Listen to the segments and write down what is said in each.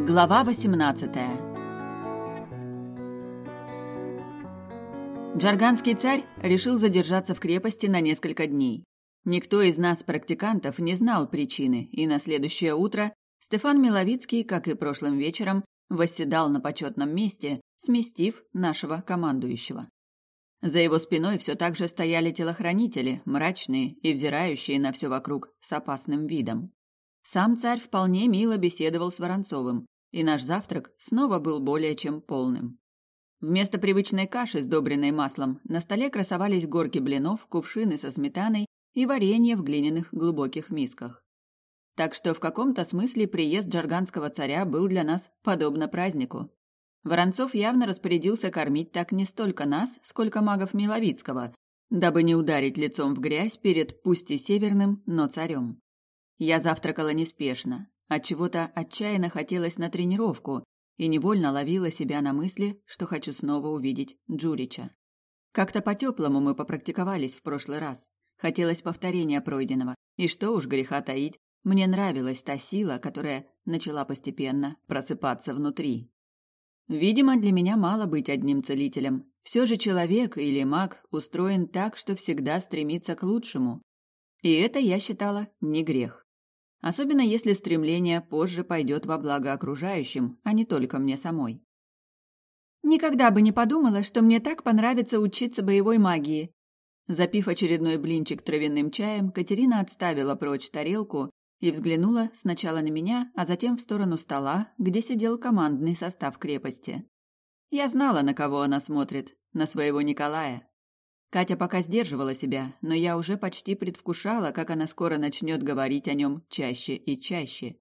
Глава 18 Джарганский царь решил задержаться в крепости на несколько дней. Никто из нас, практикантов, не знал причины, и на следующее утро Стефан Миловицкий, как и прошлым вечером, восседал на почетном месте, сместив нашего командующего. За его спиной все так же стояли телохранители, мрачные и взирающие на все вокруг с опасным видом. Сам царь вполне мило беседовал с Воронцовым, и наш завтрак снова был более чем полным. Вместо привычной каши, сдобренной маслом, на столе красовались горки блинов, кувшины со сметаной и варенье в глиняных глубоких мисках. Так что в каком-то смысле приезд джарганского царя был для нас подобно празднику. Воронцов явно распорядился кормить так не столько нас, сколько магов Миловицкого, дабы не ударить лицом в грязь перед пусть и северным, но царем. Я завтракала неспешно, от чего-то отчаянно хотелось на тренировку и невольно ловила себя на мысли, что хочу снова увидеть Джурича. Как-то по-теплому мы попрактиковались в прошлый раз. Хотелось повторения пройденного, и что уж греха таить, мне нравилась та сила, которая начала постепенно просыпаться внутри. Видимо, для меня мало быть одним целителем. Все же человек или маг устроен так, что всегда стремится к лучшему. И это я считала не грех. Особенно если стремление позже пойдет во благо окружающим, а не только мне самой. Никогда бы не подумала, что мне так понравится учиться боевой магии. Запив очередной блинчик травяным чаем, Катерина отставила прочь тарелку и взглянула сначала на меня, а затем в сторону стола, где сидел командный состав крепости. Я знала, на кого она смотрит, на своего Николая. Катя пока сдерживала себя, но я уже почти предвкушала, как она скоро начнет говорить о нем чаще и чаще.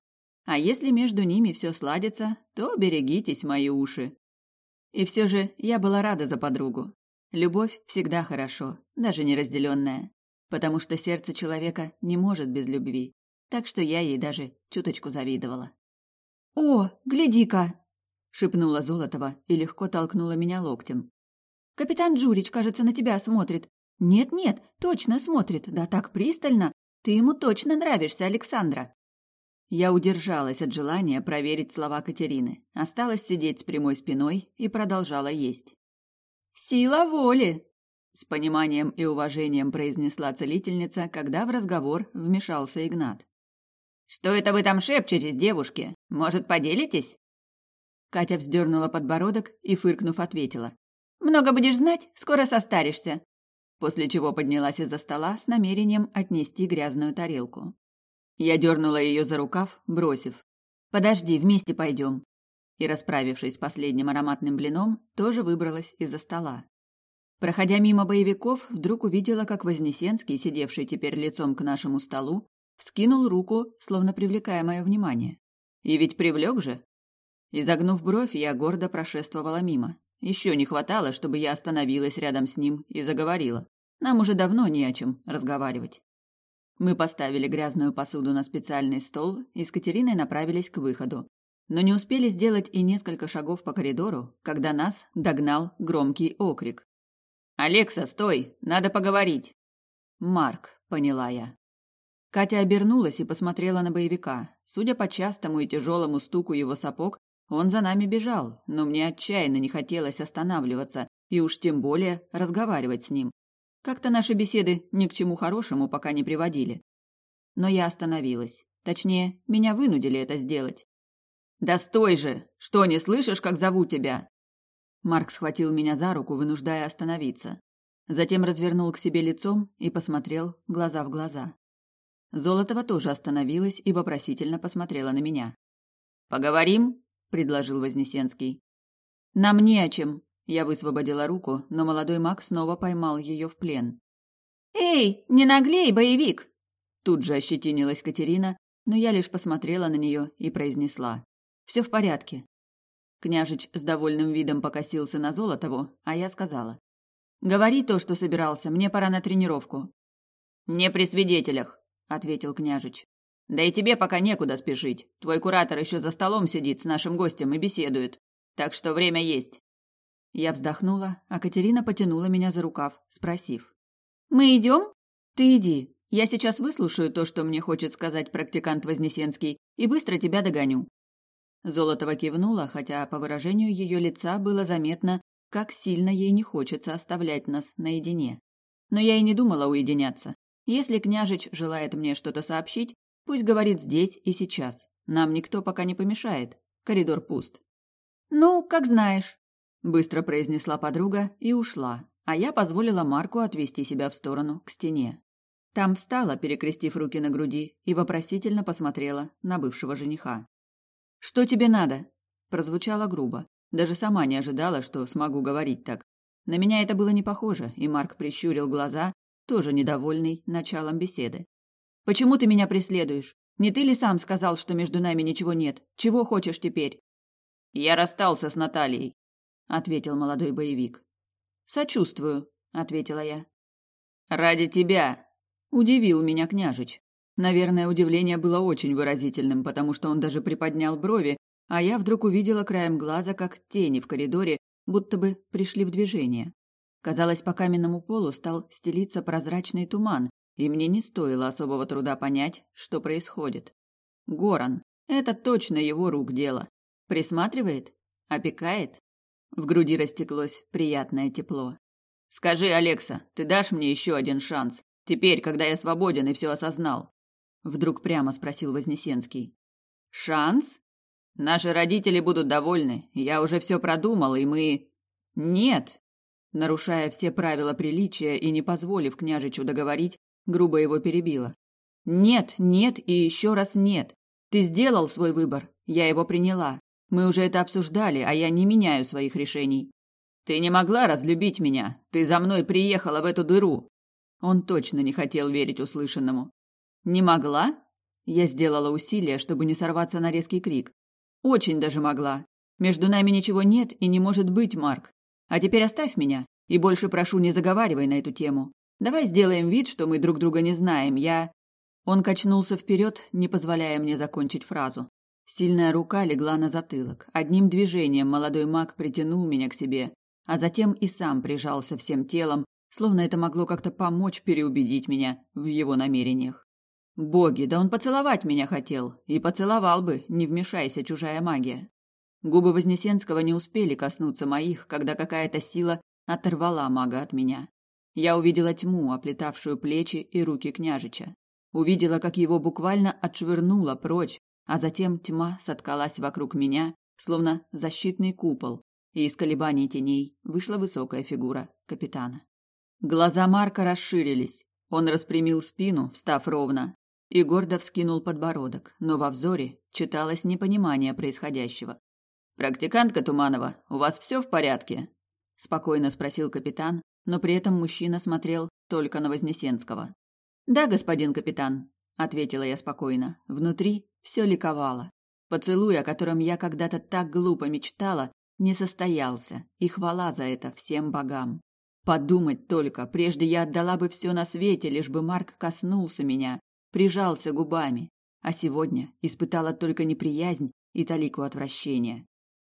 А если между ними все сладится, то берегитесь, мои уши. И все же я была рада за подругу. Любовь всегда хорошо, даже неразделенная, потому что сердце человека не может без любви так что я ей даже чуточку завидовала. «О, гляди-ка!» — шепнула Золотова и легко толкнула меня локтем. «Капитан Джурич, кажется, на тебя смотрит. Нет-нет, точно смотрит, да так пристально. Ты ему точно нравишься, Александра!» Я удержалась от желания проверить слова Катерины, осталась сидеть с прямой спиной и продолжала есть. «Сила воли!» — с пониманием и уважением произнесла целительница, когда в разговор вмешался Игнат. «Что это вы там шепчетесь, девушки? Может, поделитесь?» Катя вздернула подбородок и, фыркнув, ответила. «Много будешь знать, скоро состаришься». После чего поднялась из-за стола с намерением отнести грязную тарелку. Я дернула ее за рукав, бросив. «Подожди, вместе пойдем». И, расправившись последним ароматным блином, тоже выбралась из-за стола. Проходя мимо боевиков, вдруг увидела, как Вознесенский, сидевший теперь лицом к нашему столу, Вскинул руку, словно привлекая мое внимание. И ведь привлек же. Изогнув бровь, я гордо прошествовала мимо. Еще не хватало, чтобы я остановилась рядом с ним и заговорила. Нам уже давно не о чем разговаривать. Мы поставили грязную посуду на специальный стол и с Катериной направились к выходу. Но не успели сделать и несколько шагов по коридору, когда нас догнал громкий окрик. «Алекса, стой! Надо поговорить!» «Марк», — поняла я. Катя обернулась и посмотрела на боевика. Судя по частому и тяжелому стуку его сапог, он за нами бежал, но мне отчаянно не хотелось останавливаться и уж тем более разговаривать с ним. Как-то наши беседы ни к чему хорошему пока не приводили. Но я остановилась. Точнее, меня вынудили это сделать. «Да стой же! Что, не слышишь, как зову тебя?» Марк схватил меня за руку, вынуждая остановиться. Затем развернул к себе лицом и посмотрел глаза в глаза. Золотова тоже остановилась и вопросительно посмотрела на меня. «Поговорим?» – предложил Вознесенский. «Нам не о чем». Я высвободила руку, но молодой маг снова поймал ее в плен. «Эй, не наглей, боевик!» Тут же ощетинилась Катерина, но я лишь посмотрела на нее и произнесла. «Все в порядке». Княжич с довольным видом покосился на Золотову, а я сказала. «Говори то, что собирался, мне пора на тренировку». «Не при свидетелях», ответил княжич. Да и тебе пока некуда спешить. Твой куратор еще за столом сидит с нашим гостем и беседует. Так что время есть. Я вздохнула, а Катерина потянула меня за рукав, спросив: "Мы идем? Ты иди. Я сейчас выслушаю то, что мне хочет сказать практикант Вознесенский, и быстро тебя догоню". Золотова кивнула, хотя по выражению ее лица было заметно, как сильно ей не хочется оставлять нас наедине. Но я и не думала уединяться. Если княжич желает мне что-то сообщить, пусть говорит здесь и сейчас. Нам никто пока не помешает. Коридор пуст. «Ну, как знаешь», – быстро произнесла подруга и ушла, а я позволила Марку отвести себя в сторону, к стене. Там встала, перекрестив руки на груди, и вопросительно посмотрела на бывшего жениха. «Что тебе надо?» – прозвучало грубо. Даже сама не ожидала, что смогу говорить так. На меня это было не похоже, и Марк прищурил глаза, тоже недовольный началом беседы. «Почему ты меня преследуешь? Не ты ли сам сказал, что между нами ничего нет? Чего хочешь теперь?» «Я расстался с Натальей», — ответил молодой боевик. «Сочувствую», — ответила я. «Ради тебя», — удивил меня княжич. Наверное, удивление было очень выразительным, потому что он даже приподнял брови, а я вдруг увидела краем глаза, как тени в коридоре будто бы пришли в движение. Казалось, по каменному полу стал стелиться прозрачный туман, и мне не стоило особого труда понять, что происходит. Горан. Это точно его рук дело. Присматривает? Опекает? В груди растеклось приятное тепло. «Скажи, Алекса, ты дашь мне еще один шанс? Теперь, когда я свободен и все осознал?» Вдруг прямо спросил Вознесенский. «Шанс? Наши родители будут довольны. Я уже все продумал, и мы...» «Нет!» Нарушая все правила приличия и не позволив княжичу договорить, грубо его перебила. «Нет, нет и еще раз нет. Ты сделал свой выбор. Я его приняла. Мы уже это обсуждали, а я не меняю своих решений. Ты не могла разлюбить меня. Ты за мной приехала в эту дыру. Он точно не хотел верить услышанному. Не могла? Я сделала усилие, чтобы не сорваться на резкий крик. Очень даже могла. Между нами ничего нет и не может быть, Марк. А теперь оставь меня и больше прошу, не заговаривай на эту тему. Давай сделаем вид, что мы друг друга не знаем. Я Он качнулся вперед, не позволяя мне закончить фразу. Сильная рука легла на затылок. Одним движением молодой маг притянул меня к себе, а затем и сам прижался всем телом, словно это могло как-то помочь переубедить меня в его намерениях. Боги, да он поцеловать меня хотел. И поцеловал бы, не вмешайся чужая магия. Губы Вознесенского не успели коснуться моих, когда какая-то сила оторвала мага от меня. Я увидела тьму, оплетавшую плечи и руки княжича. Увидела, как его буквально отшвырнуло прочь, а затем тьма соткалась вокруг меня, словно защитный купол, и из колебаний теней вышла высокая фигура капитана. Глаза Марка расширились. Он распрямил спину, встав ровно, и гордо вскинул подбородок, но во взоре читалось непонимание происходящего. «Практикантка Туманова, у вас все в порядке?» – спокойно спросил капитан, но при этом мужчина смотрел только на Вознесенского. «Да, господин капитан», – ответила я спокойно. Внутри все ликовало. Поцелуй, о котором я когда-то так глупо мечтала, не состоялся, и хвала за это всем богам. Подумать только, прежде я отдала бы все на свете, лишь бы Марк коснулся меня, прижался губами, а сегодня испытала только неприязнь и талику отвращения.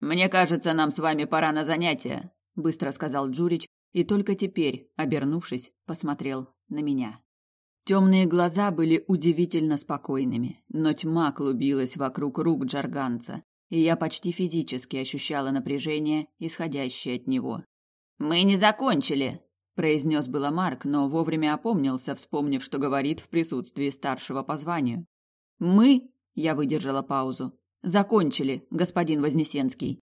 «Мне кажется, нам с вами пора на занятия», – быстро сказал Джурич, и только теперь, обернувшись, посмотрел на меня. Темные глаза были удивительно спокойными, но тьма клубилась вокруг рук джарганца, и я почти физически ощущала напряжение, исходящее от него. «Мы не закончили!» произнес было Марк, но вовремя опомнился, вспомнив, что говорит в присутствии старшего по званию. Мы, я выдержала паузу, закончили, господин Вознесенский.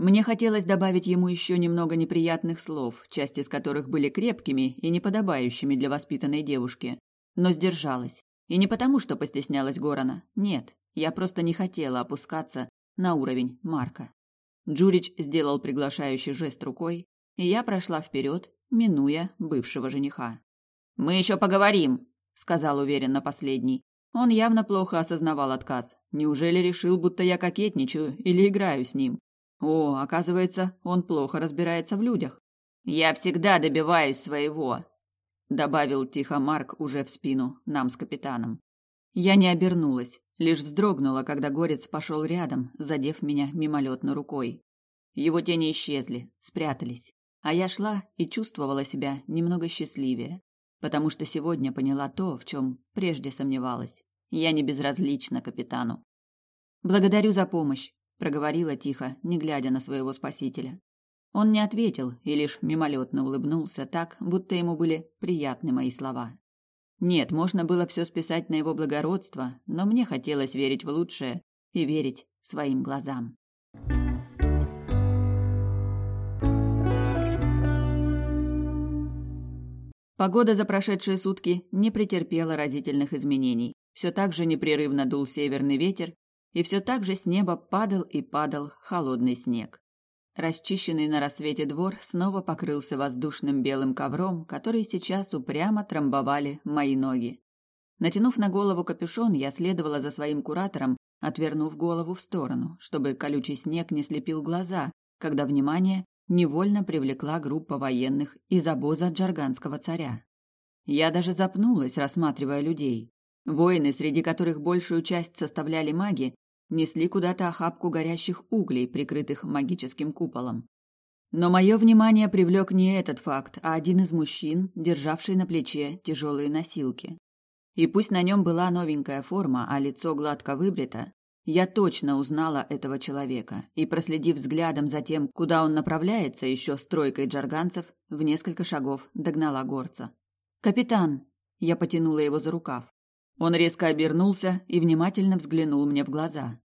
Мне хотелось добавить ему еще немного неприятных слов, часть из которых были крепкими и неподобающими для воспитанной девушки, но сдержалась. И не потому, что постеснялась Горана. Нет, я просто не хотела опускаться на уровень Марка. Джурич сделал приглашающий жест рукой, и я прошла вперед, минуя бывшего жениха. «Мы еще поговорим», — сказал уверенно последний. Он явно плохо осознавал отказ. Неужели решил, будто я кокетничаю или играю с ним? О, оказывается, он плохо разбирается в людях. «Я всегда добиваюсь своего», — добавил тихо Марк уже в спину нам с капитаном. Я не обернулась, лишь вздрогнула, когда горец пошел рядом, задев меня мимолетно рукой. Его тени исчезли, спрятались. А я шла и чувствовала себя немного счастливее, потому что сегодня поняла то, в чем прежде сомневалась. Я не безразлична капитану. Благодарю за помощь, проговорила тихо, не глядя на своего спасителя. Он не ответил и лишь мимолетно улыбнулся так, будто ему были приятны мои слова. Нет, можно было все списать на его благородство, но мне хотелось верить в лучшее и верить своим глазам. Погода за прошедшие сутки не претерпела разительных изменений. Все так же непрерывно дул северный ветер, и все так же с неба падал и падал холодный снег. Расчищенный на рассвете двор снова покрылся воздушным белым ковром, который сейчас упрямо трамбовали мои ноги. Натянув на голову капюшон, я следовала за своим куратором, отвернув голову в сторону, чтобы колючий снег не слепил глаза, когда внимание невольно привлекла группа военных из обоза джарганского царя. Я даже запнулась, рассматривая людей. Воины, среди которых большую часть составляли маги, несли куда-то охапку горящих углей, прикрытых магическим куполом. Но мое внимание привлек не этот факт, а один из мужчин, державший на плече тяжелые носилки. И пусть на нем была новенькая форма, а лицо гладко выбрито, я точно узнала этого человека и, проследив взглядом за тем, куда он направляется еще стройкой джарганцев, в несколько шагов догнала горца. «Капитан!» Я потянула его за рукав. Он резко обернулся и внимательно взглянул мне в глаза.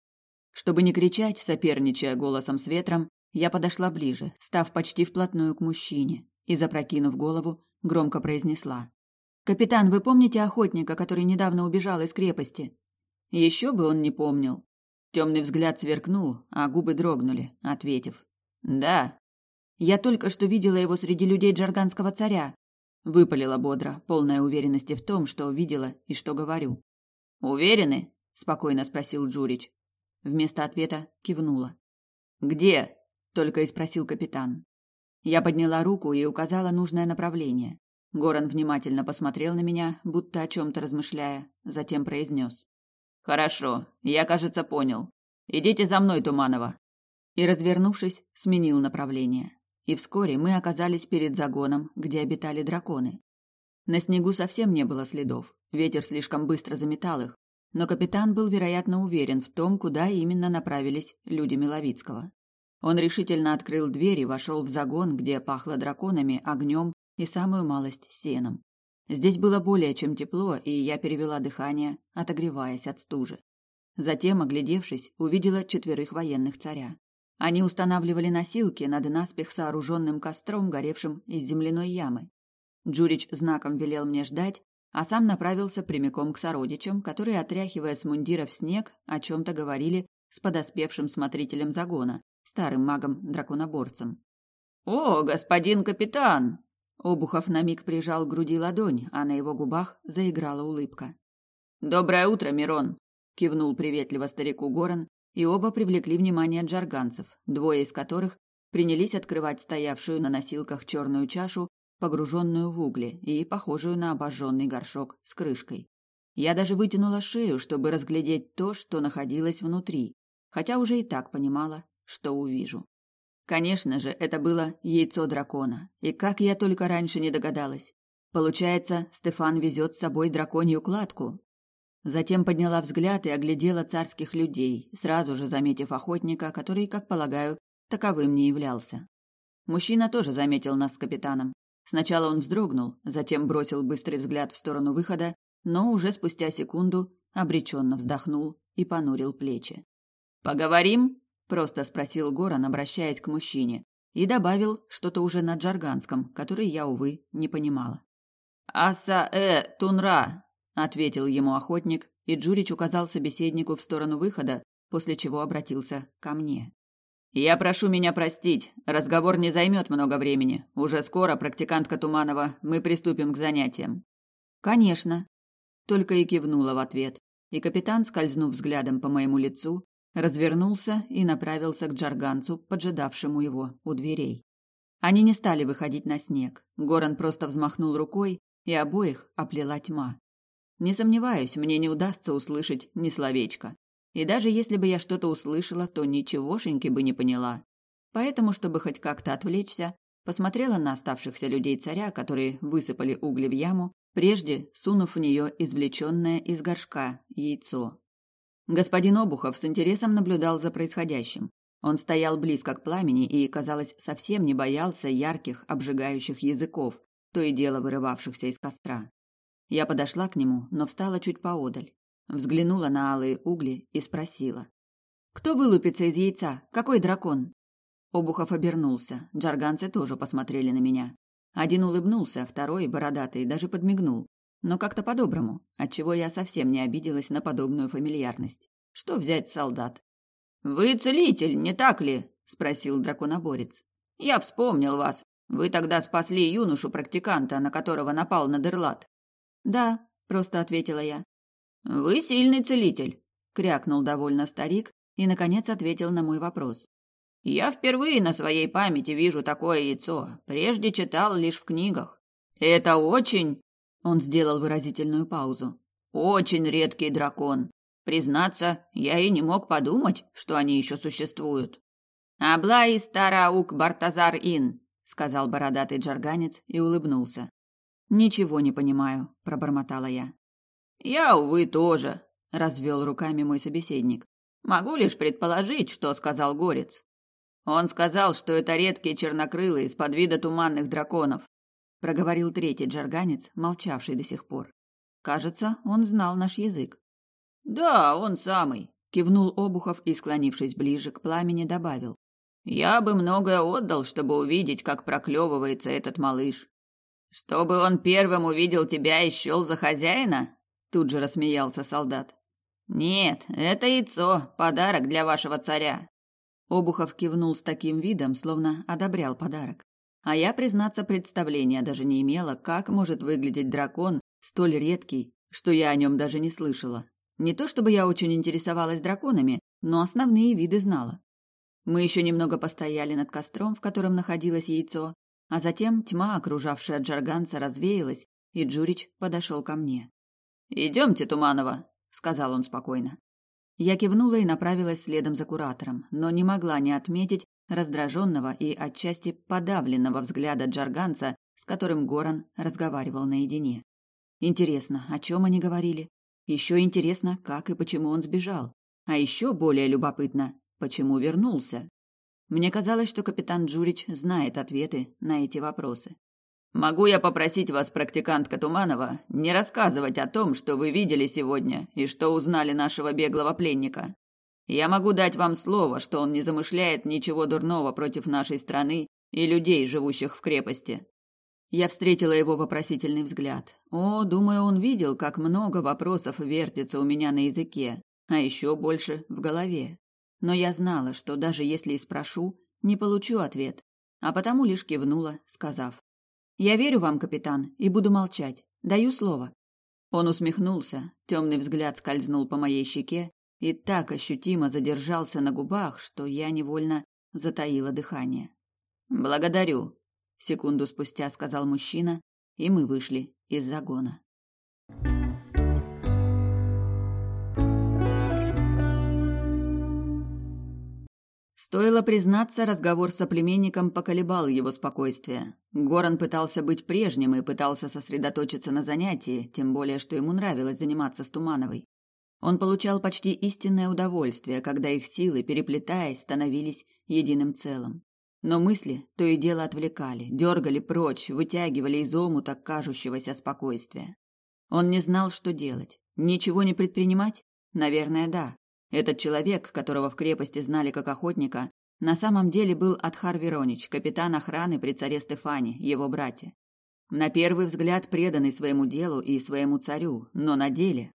Чтобы не кричать, соперничая голосом с ветром, я подошла ближе, став почти вплотную к мужчине, и, запрокинув голову, громко произнесла. «Капитан, вы помните охотника, который недавно убежал из крепости?» Еще бы он не помнил. Темный взгляд сверкнул, а губы дрогнули, ответив. «Да». «Я только что видела его среди людей джарганского царя. Выпалила бодро, полная уверенности в том, что увидела и что говорю. «Уверены?» – спокойно спросил Джурич. Вместо ответа кивнула. «Где?» – только и спросил капитан. Я подняла руку и указала нужное направление. Горан внимательно посмотрел на меня, будто о чем-то размышляя, затем произнес. «Хорошо, я, кажется, понял. Идите за мной, Туманова». И, развернувшись, сменил направление и вскоре мы оказались перед загоном, где обитали драконы. На снегу совсем не было следов, ветер слишком быстро заметал их, но капитан был, вероятно, уверен в том, куда именно направились люди Миловицкого. Он решительно открыл дверь и вошел в загон, где пахло драконами, огнем и самую малость сеном. Здесь было более чем тепло, и я перевела дыхание, отогреваясь от стужи. Затем, оглядевшись, увидела четверых военных царя. Они устанавливали носилки над наспех сооруженным костром, горевшим из земляной ямы. Джурич знаком велел мне ждать, а сам направился прямиком к сородичам, которые, отряхивая с мундиров снег, о чем-то говорили с подоспевшим смотрителем загона, старым магом-драконоборцем. «О, господин капитан!» Обухов на миг прижал к груди ладонь, а на его губах заиграла улыбка. «Доброе утро, Мирон!» – кивнул приветливо старику Горан и оба привлекли внимание джарганцев, двое из которых принялись открывать стоявшую на носилках черную чашу, погруженную в угли и похожую на обожженный горшок с крышкой. Я даже вытянула шею, чтобы разглядеть то, что находилось внутри, хотя уже и так понимала, что увижу. Конечно же, это было яйцо дракона, и как я только раньше не догадалась. Получается, Стефан везет с собой драконью кладку, Затем подняла взгляд и оглядела царских людей, сразу же заметив охотника, который, как полагаю, таковым не являлся. Мужчина тоже заметил нас с капитаном. Сначала он вздрогнул, затем бросил быстрый взгляд в сторону выхода, но уже спустя секунду обреченно вздохнул и понурил плечи. «Поговорим?» – просто спросил Горан, обращаясь к мужчине, и добавил что-то уже на джарганском, который я, увы, не понимала. «Аса-э, тунра!» ответил ему охотник, и Джурич указал собеседнику в сторону выхода, после чего обратился ко мне. Я прошу меня простить, разговор не займет много времени. Уже скоро, практикантка Туманова, мы приступим к занятиям. Конечно, только и кивнула в ответ. И капитан, скользнув взглядом по моему лицу, развернулся и направился к джарганцу, поджидавшему его у дверей. Они не стали выходить на снег. Горан просто взмахнул рукой, и обоих оплела тьма. Не сомневаюсь, мне не удастся услышать ни словечка. И даже если бы я что-то услышала, то ничегошеньки бы не поняла. Поэтому, чтобы хоть как-то отвлечься, посмотрела на оставшихся людей царя, которые высыпали угли в яму, прежде сунув в нее извлеченное из горшка яйцо. Господин Обухов с интересом наблюдал за происходящим. Он стоял близко к пламени и, казалось, совсем не боялся ярких, обжигающих языков, то и дело вырывавшихся из костра. Я подошла к нему, но встала чуть поодаль. Взглянула на алые угли и спросила. «Кто вылупится из яйца? Какой дракон?» Обухов обернулся. Джарганцы тоже посмотрели на меня. Один улыбнулся, второй, бородатый, даже подмигнул. Но как-то по-доброму, отчего я совсем не обиделась на подобную фамильярность. Что взять солдат? «Вы целитель, не так ли?» – спросил драконоборец. «Я вспомнил вас. Вы тогда спасли юношу-практиканта, на которого напал Надерлат. «Да», – просто ответила я. «Вы сильный целитель», – крякнул довольно старик и, наконец, ответил на мой вопрос. «Я впервые на своей памяти вижу такое яйцо, прежде читал лишь в книгах. Это очень...» Он сделал выразительную паузу. «Очень редкий дракон. Признаться, я и не мог подумать, что они еще существуют». «Аблай стараук Бартазар Ин», — сказал бородатый джарганец и улыбнулся. Ничего не понимаю, пробормотала я. Я увы тоже, развел руками мой собеседник. Могу лишь предположить, что сказал горец. Он сказал, что это редкие чернокрылые из подвида туманных драконов, проговорил третий джарганец, молчавший до сих пор. Кажется, он знал наш язык. Да, он самый, кивнул Обухов и, склонившись ближе к пламени, добавил: Я бы многое отдал, чтобы увидеть, как проклевывается этот малыш. Чтобы он первым увидел тебя и счел за хозяина? Тут же рассмеялся солдат. Нет, это яйцо, подарок для вашего царя. Обухов кивнул с таким видом, словно одобрял подарок. А я, признаться, представления даже не имела, как может выглядеть дракон, столь редкий, что я о нем даже не слышала. Не то чтобы я очень интересовалась драконами, но основные виды знала. Мы еще немного постояли над костром, в котором находилось яйцо, а затем тьма, окружавшая Джарганца, развеялась, и Джурич подошел ко мне. «Идемте, Туманова», — сказал он спокойно. Я кивнула и направилась следом за куратором, но не могла не отметить раздраженного и отчасти подавленного взгляда Джарганца, с которым Горан разговаривал наедине. Интересно, о чем они говорили? Еще интересно, как и почему он сбежал. А еще более любопытно, почему вернулся. Мне казалось, что капитан Джурич знает ответы на эти вопросы. «Могу я попросить вас, практикантка Туманова, не рассказывать о том, что вы видели сегодня и что узнали нашего беглого пленника? Я могу дать вам слово, что он не замышляет ничего дурного против нашей страны и людей, живущих в крепости». Я встретила его вопросительный взгляд. О, думаю, он видел, как много вопросов вертится у меня на языке, а еще больше в голове но я знала, что даже если и спрошу, не получу ответ, а потому лишь кивнула, сказав: "Я верю вам, капитан, и буду молчать. Даю слово". Он усмехнулся, темный взгляд скользнул по моей щеке и так ощутимо задержался на губах, что я невольно затаила дыхание. "Благодарю", секунду спустя сказал мужчина, и мы вышли из загона. Стоило признаться, разговор с соплеменником поколебал его спокойствие. Горан пытался быть прежним и пытался сосредоточиться на занятии, тем более, что ему нравилось заниматься с Тумановой. Он получал почти истинное удовольствие, когда их силы, переплетаясь, становились единым целым. Но мысли то и дело отвлекали, дергали прочь, вытягивали из омута кажущегося спокойствия. Он не знал, что делать. Ничего не предпринимать? Наверное, да. Этот человек, которого в крепости знали как охотника, на самом деле был Адхар Веронич, капитан охраны при царе Стефане, его братья. На первый взгляд преданный своему делу и своему царю, но на деле...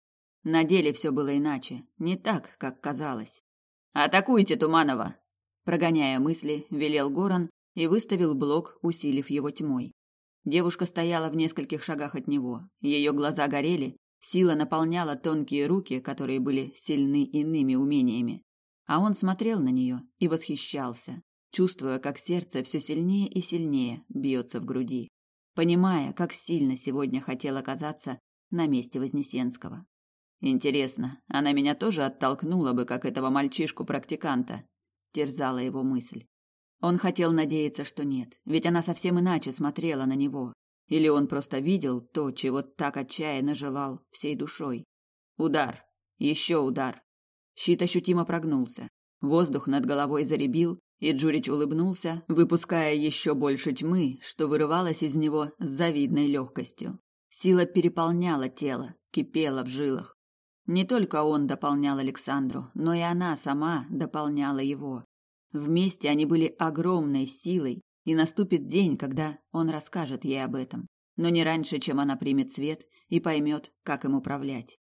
На деле все было иначе, не так, как казалось. «Атакуйте Туманова!» Прогоняя мысли, велел Горан и выставил блок, усилив его тьмой. Девушка стояла в нескольких шагах от него. Ее глаза горели, Сила наполняла тонкие руки, которые были сильны иными умениями. А он смотрел на нее и восхищался, чувствуя, как сердце все сильнее и сильнее бьется в груди, понимая, как сильно сегодня хотел оказаться на месте Вознесенского. Интересно, она меня тоже оттолкнула бы, как этого мальчишку-практиканта, терзала его мысль. Он хотел надеяться, что нет, ведь она совсем иначе смотрела на него, или он просто видел то, чего так отчаянно желал всей душой. Удар. Еще удар. Щит ощутимо прогнулся. Воздух над головой заребил, и Джурич улыбнулся, выпуская еще больше тьмы, что вырывалось из него с завидной легкостью. Сила переполняла тело, кипела в жилах. Не только он дополнял Александру, но и она сама дополняла его. Вместе они были огромной силой, и наступит день, когда он расскажет ей об этом, но не раньше, чем она примет свет и поймет, как им управлять.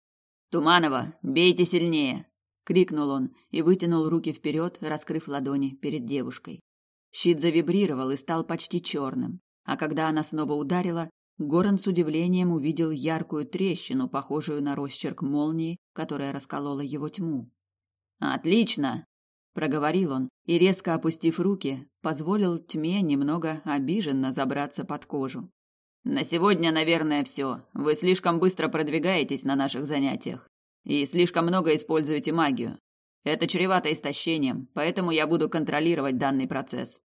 «Туманова, бейте сильнее!» — крикнул он и вытянул руки вперед, раскрыв ладони перед девушкой. Щит завибрировал и стал почти черным, а когда она снова ударила, Горан с удивлением увидел яркую трещину, похожую на росчерк молнии, которая расколола его тьму. «Отлично!» – проговорил он и, резко опустив руки, позволил тьме немного обиженно забраться под кожу. «На сегодня, наверное, все. Вы слишком быстро продвигаетесь на наших занятиях и слишком много используете магию. Это чревато истощением, поэтому я буду контролировать данный процесс».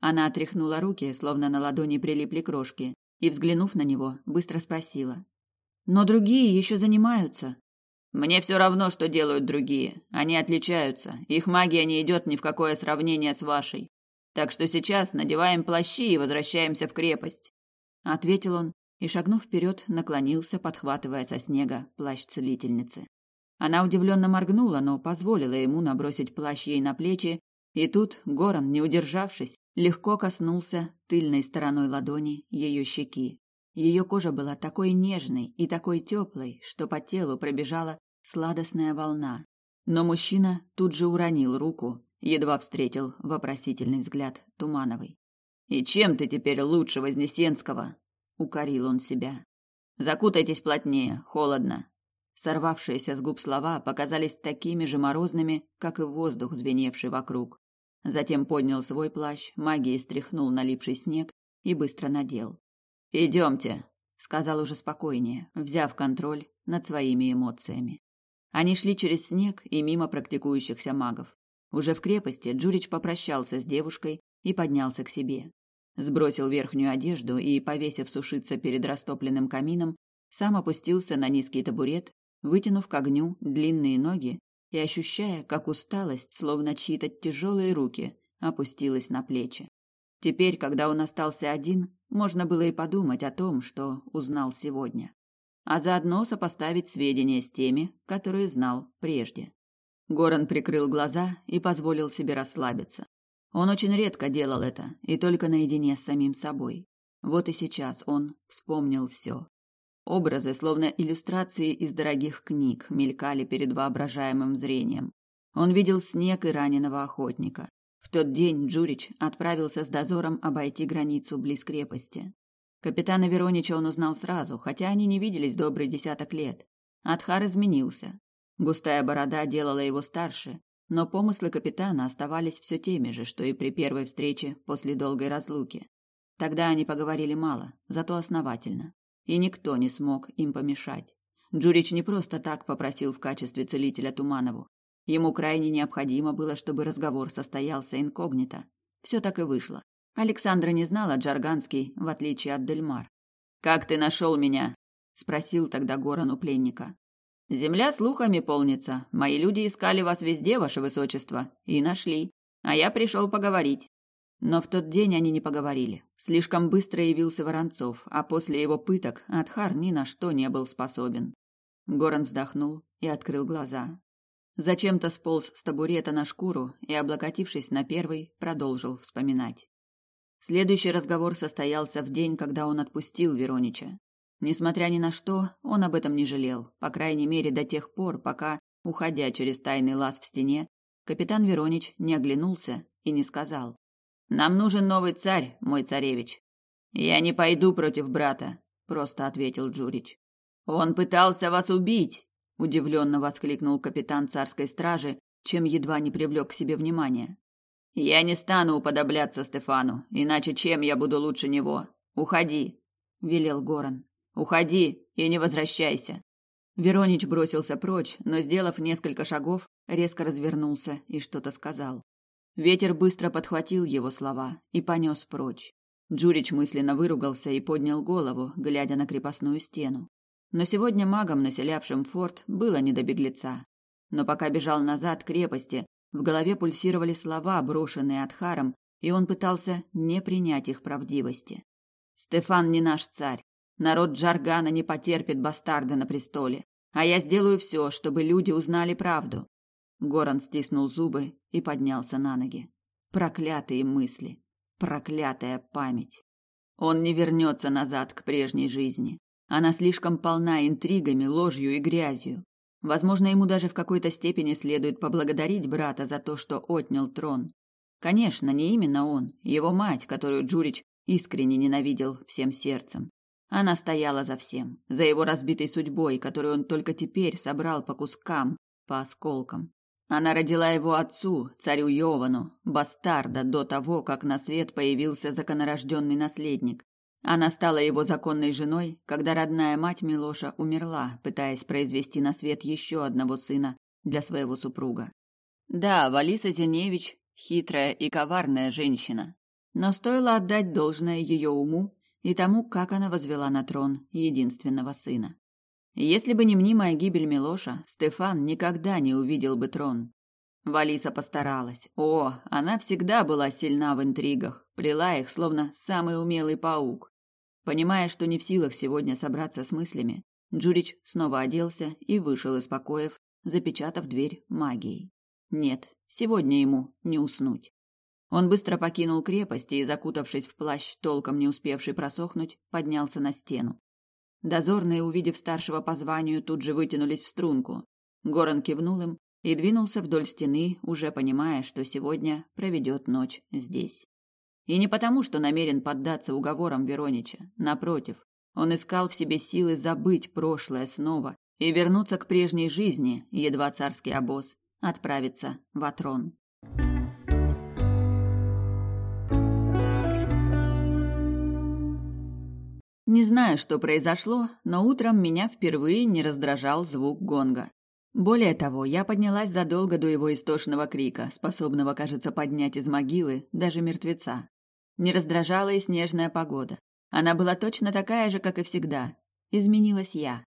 Она отряхнула руки, словно на ладони прилипли крошки, и, взглянув на него, быстро спросила. «Но другие еще занимаются». «Мне все равно, что делают другие. Они отличаются. Их магия не идет ни в какое сравнение с вашей. Так что сейчас надеваем плащи и возвращаемся в крепость», — ответил он и, шагнув вперед, наклонился, подхватывая со снега плащ целительницы. Она удивленно моргнула, но позволила ему набросить плащ ей на плечи, и тут Горан, не удержавшись, легко коснулся тыльной стороной ладони ее щеки. Ее кожа была такой нежной и такой теплой, что по телу пробежала сладостная волна. Но мужчина тут же уронил руку, едва встретил вопросительный взгляд Тумановой. «И чем ты теперь лучше Вознесенского?» — укорил он себя. «Закутайтесь плотнее, холодно». Сорвавшиеся с губ слова показались такими же морозными, как и воздух, звеневший вокруг. Затем поднял свой плащ, магией стряхнул налипший снег и быстро надел. «Идемте», — сказал уже спокойнее, взяв контроль над своими эмоциями. Они шли через снег и мимо практикующихся магов. Уже в крепости Джурич попрощался с девушкой и поднялся к себе. Сбросил верхнюю одежду и, повесив сушиться перед растопленным камином, сам опустился на низкий табурет, вытянув к огню длинные ноги и ощущая, как усталость, словно чьи-то тяжелые руки, опустилась на плечи. Теперь, когда он остался один, можно было и подумать о том, что узнал сегодня, а заодно сопоставить сведения с теми, которые знал прежде. Горан прикрыл глаза и позволил себе расслабиться. Он очень редко делал это, и только наедине с самим собой. Вот и сейчас он вспомнил все. Образы, словно иллюстрации из дорогих книг, мелькали перед воображаемым зрением. Он видел снег и раненого охотника. Тот день Джурич отправился с дозором обойти границу близ крепости. Капитана Веронича он узнал сразу, хотя они не виделись добрый десяток лет. Адхар изменился. Густая борода делала его старше, но помыслы капитана оставались все теми же, что и при первой встрече после долгой разлуки. Тогда они поговорили мало, зато основательно и никто не смог им помешать. Джурич не просто так попросил в качестве целителя Туманову. Ему крайне необходимо было, чтобы разговор состоялся инкогнито. Все так и вышло. Александра не знала Джарганский, в отличие от Дельмар. «Как ты нашел меня?» – спросил тогда Горан у пленника. «Земля слухами полнится. Мои люди искали вас везде, ваше высочество, и нашли. А я пришел поговорить. Но в тот день они не поговорили. Слишком быстро явился Воронцов, а после его пыток Адхар ни на что не был способен. Горан вздохнул и открыл глаза. Зачем-то сполз с табурета на шкуру и, облокотившись на первый, продолжил вспоминать. Следующий разговор состоялся в день, когда он отпустил Веронича. Несмотря ни на что, он об этом не жалел, по крайней мере до тех пор, пока, уходя через тайный лаз в стене, капитан Веронич не оглянулся и не сказал нам нужен новый царь, мой царевич. Я не пойду против брата, просто ответил Джурич. Он пытался вас убить, удивленно воскликнул капитан царской стражи, чем едва не привлек к себе внимание. Я не стану уподобляться Стефану, иначе чем я буду лучше него? Уходи, велел Горан. Уходи и не возвращайся. Веронич бросился прочь, но сделав несколько шагов, резко развернулся и что-то сказал. Ветер быстро подхватил его слова и понес прочь. Джурич мысленно выругался и поднял голову, глядя на крепостную стену. Но сегодня магам, населявшим форт, было не до беглеца. Но пока бежал назад к крепости, в голове пульсировали слова, брошенные Адхаром, и он пытался не принять их правдивости. «Стефан не наш царь. Народ Джаргана не потерпит бастарда на престоле. А я сделаю все, чтобы люди узнали правду». Горан стиснул зубы и поднялся на ноги. Проклятые мысли. Проклятая память. Он не вернется назад к прежней жизни. Она слишком полна интригами, ложью и грязью. Возможно, ему даже в какой-то степени следует поблагодарить брата за то, что отнял трон. Конечно, не именно он, его мать, которую Джурич искренне ненавидел всем сердцем. Она стояла за всем, за его разбитой судьбой, которую он только теперь собрал по кускам, по осколкам. Она родила его отцу, царю Йовану, бастарда, до того, как на свет появился законорожденный наследник. Она стала его законной женой, когда родная мать Милоша умерла, пытаясь произвести на свет еще одного сына для своего супруга. Да, Валиса Зиневич – хитрая и коварная женщина, но стоило отдать должное ее уму и тому, как она возвела на трон единственного сына. Если бы не мнимая гибель Милоша, Стефан никогда не увидел бы трон. Валиса постаралась. О, она всегда была сильна в интригах, плела их, словно самый умелый паук. Понимая, что не в силах сегодня собраться с мыслями, Джурич снова оделся и вышел из покоев, запечатав дверь магией. Нет, сегодня ему не уснуть. Он быстро покинул крепость и, закутавшись в плащ, толком не успевший просохнуть, поднялся на стену. Дозорные, увидев старшего по званию, тут же вытянулись в струнку. Горан кивнул им и двинулся вдоль стены, уже понимая, что сегодня проведет ночь здесь. И не потому, что намерен поддаться уговорам Веронича. Напротив, он искал в себе силы забыть прошлое снова и вернуться к прежней жизни, едва царский обоз отправится в Атрон. Не знаю, что произошло, но утром меня впервые не раздражал звук гонга. Более того, я поднялась задолго до его истошного крика, способного, кажется, поднять из могилы даже мертвеца. Не раздражала и снежная погода. Она была точно такая же, как и всегда. Изменилась я.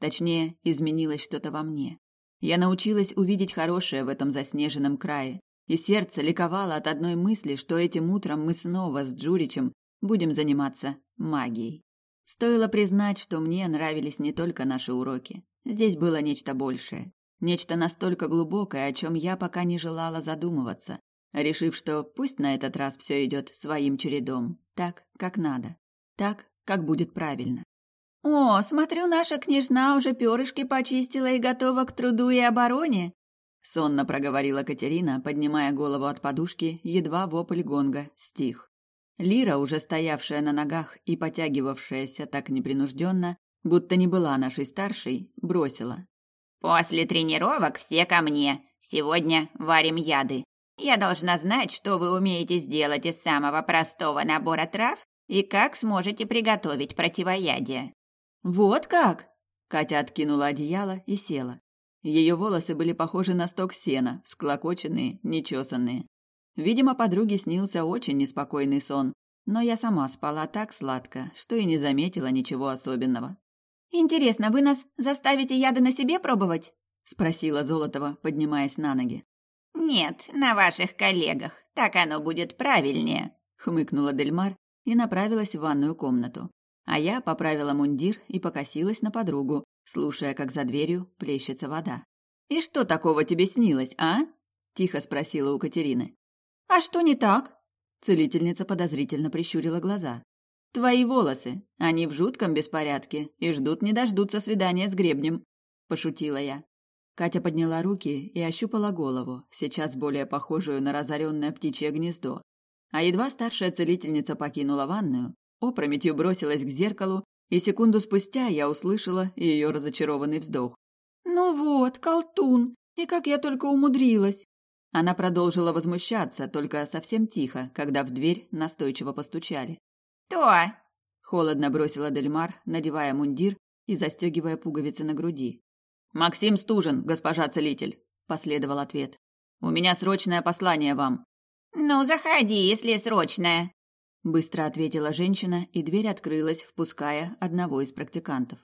Точнее, изменилось что-то во мне. Я научилась увидеть хорошее в этом заснеженном крае, и сердце ликовало от одной мысли, что этим утром мы снова с Джуричем будем заниматься магией. Стоило признать, что мне нравились не только наши уроки. Здесь было нечто большее. Нечто настолько глубокое, о чем я пока не желала задумываться, решив, что пусть на этот раз все идет своим чередом, так, как надо, так, как будет правильно. «О, смотрю, наша княжна уже перышки почистила и готова к труду и обороне», сонно проговорила Катерина, поднимая голову от подушки, едва вопль гонга стих. Лира, уже стоявшая на ногах и потягивавшаяся так непринужденно, будто не была нашей старшей, бросила. «После тренировок все ко мне. Сегодня варим яды. Я должна знать, что вы умеете сделать из самого простого набора трав и как сможете приготовить противоядие». «Вот как?» Катя откинула одеяло и села. Ее волосы были похожи на сток сена, склокоченные, нечесанные. Видимо, подруге снился очень неспокойный сон, но я сама спала так сладко, что и не заметила ничего особенного. «Интересно, вы нас заставите яды на себе пробовать?» — спросила Золотова, поднимаясь на ноги. «Нет, на ваших коллегах. Так оно будет правильнее», — хмыкнула Дельмар и направилась в ванную комнату. А я поправила мундир и покосилась на подругу, слушая, как за дверью плещется вода. «И что такого тебе снилось, а?» — тихо спросила у Катерины. «А что не так?» Целительница подозрительно прищурила глаза. «Твои волосы. Они в жутком беспорядке и ждут не дождутся свидания с гребнем», – пошутила я. Катя подняла руки и ощупала голову, сейчас более похожую на разоренное птичье гнездо. А едва старшая целительница покинула ванную, опрометью бросилась к зеркалу, и секунду спустя я услышала ее разочарованный вздох. «Ну вот, колтун, и как я только умудрилась!» Она продолжила возмущаться, только совсем тихо, когда в дверь настойчиво постучали. «Кто?» – холодно бросила Дельмар, надевая мундир и застегивая пуговицы на груди. «Максим Стужин, госпожа целитель», – последовал ответ. «У меня срочное послание вам». «Ну, заходи, если срочное», – быстро ответила женщина, и дверь открылась, впуская одного из практикантов.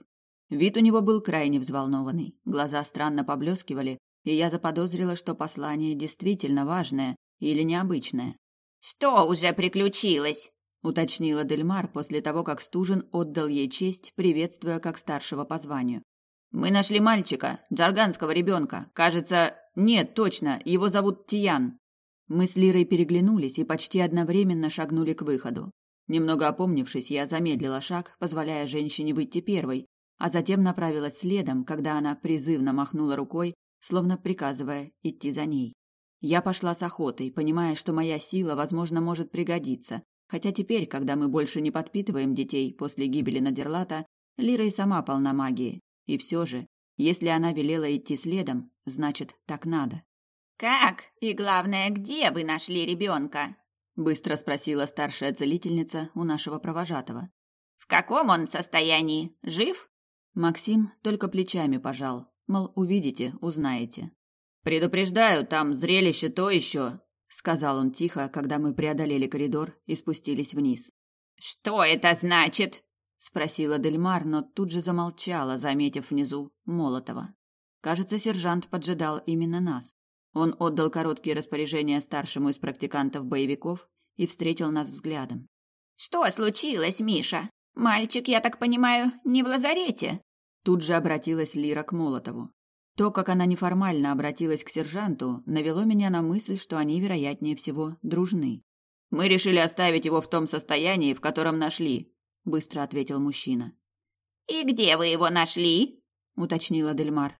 Вид у него был крайне взволнованный, глаза странно поблескивали, и я заподозрила, что послание действительно важное или необычное. «Что уже приключилось?» — уточнила Дельмар после того, как Стужин отдал ей честь, приветствуя как старшего по званию. «Мы нашли мальчика, джарганского ребенка. Кажется... Нет, точно, его зовут Тиян». Мы с Лирой переглянулись и почти одновременно шагнули к выходу. Немного опомнившись, я замедлила шаг, позволяя женщине выйти первой, а затем направилась следом, когда она призывно махнула рукой, словно приказывая идти за ней. Я пошла с охотой, понимая, что моя сила, возможно, может пригодиться, хотя теперь, когда мы больше не подпитываем детей после гибели Надерлата, Лира и сама полна магии. И все же, если она велела идти следом, значит, так надо. «Как? И главное, где вы нашли ребенка?» быстро спросила старшая целительница у нашего провожатого. В каком он состоянии? Жив? Максим только плечами пожал, мол, увидите, узнаете. Предупреждаю, там зрелище то еще, сказал он тихо, когда мы преодолели коридор и спустились вниз. Что это значит? Спросила Дельмар, но тут же замолчала, заметив внизу Молотова. Кажется, сержант поджидал именно нас. Он отдал короткие распоряжения старшему из практикантов-боевиков и встретил нас взглядом. «Что случилось, Миша? Мальчик, я так понимаю, не в лазарете?» Тут же обратилась Лира к Молотову. То, как она неформально обратилась к сержанту, навело меня на мысль, что они, вероятнее всего, дружны. «Мы решили оставить его в том состоянии, в котором нашли», — быстро ответил мужчина. «И где вы его нашли?» — уточнила Дельмар.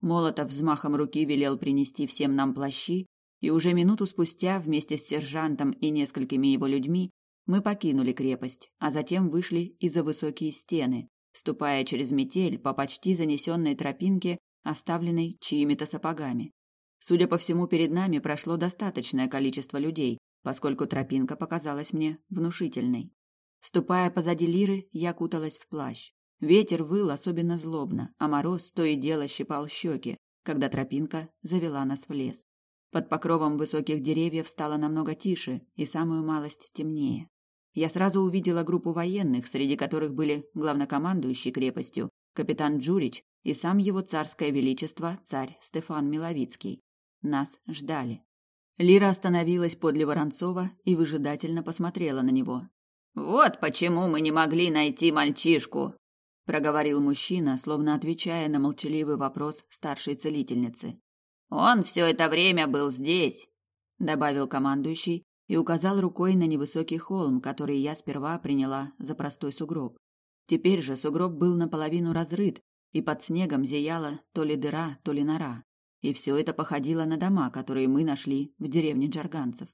Молотов взмахом руки велел принести всем нам плащи, и уже минуту спустя вместе с сержантом и несколькими его людьми мы покинули крепость, а затем вышли и за высокие стены, ступая через метель по почти занесенной тропинке, оставленной чьими-то сапогами. Судя по всему, перед нами прошло достаточное количество людей, поскольку тропинка показалась мне внушительной. Ступая позади Лиры, я куталась в плащ. Ветер выл особенно злобно, а мороз то и дело щипал щеки, когда тропинка завела нас в лес. Под покровом высоких деревьев стало намного тише и самую малость темнее. Я сразу увидела группу военных, среди которых были главнокомандующий крепостью, капитан Джурич и сам его царское величество, царь Стефан Миловицкий. Нас ждали. Лира остановилась подле Воронцова и выжидательно посмотрела на него. «Вот почему мы не могли найти мальчишку», проговорил мужчина, словно отвечая на молчаливый вопрос старшей целительницы. Он все это время был здесь, добавил командующий и указал рукой на невысокий холм, который я сперва приняла за простой сугроб. Теперь же сугроб был наполовину разрыт, и под снегом зияла то ли дыра, то ли нора. И все это походило на дома, которые мы нашли в деревне Джарганцев.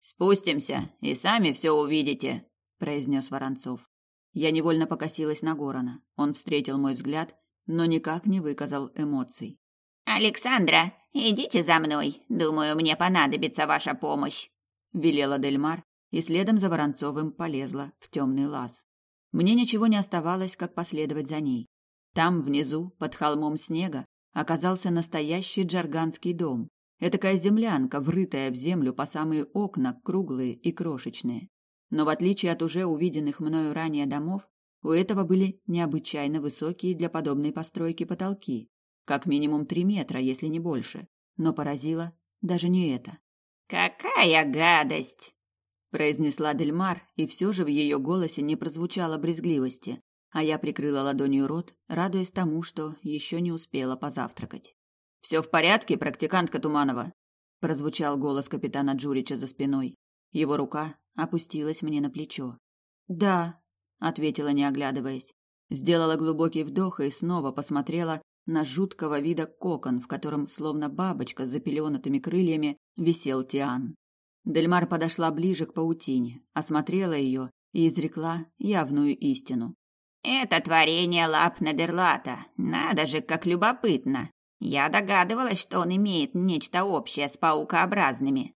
«Спустимся, и сами все увидите», – произнес Воронцов. Я невольно покосилась на Горона. Он встретил мой взгляд, но никак не выказал эмоций. «Александра, идите за мной. Думаю, мне понадобится ваша помощь», — велела Дельмар, и следом за Воронцовым полезла в темный лаз. Мне ничего не оставалось, как последовать за ней. Там, внизу, под холмом снега, оказался настоящий джарганский дом. Этакая землянка, врытая в землю по самые окна, круглые и крошечные. Но в отличие от уже увиденных мною ранее домов, у этого были необычайно высокие для подобной постройки потолки, как минимум три метра, если не больше. Но поразило даже не это. «Какая гадость!» произнесла Дельмар, и все же в ее голосе не прозвучало брезгливости, а я прикрыла ладонью рот, радуясь тому, что еще не успела позавтракать. Все в порядке, практикантка Туманова, прозвучал голос капитана Джурича за спиной. Его рука опустилась мне на плечо. "Да", ответила, не оглядываясь. Сделала глубокий вдох и снова посмотрела на жуткого вида кокон, в котором, словно бабочка с запеленатыми крыльями, висел Тиан. Дельмар подошла ближе к паутине, осмотрела ее и изрекла явную истину. «Это творение лап Недерлата. Надо же, как любопытно. Я догадывалась, что он имеет нечто общее с паукообразными».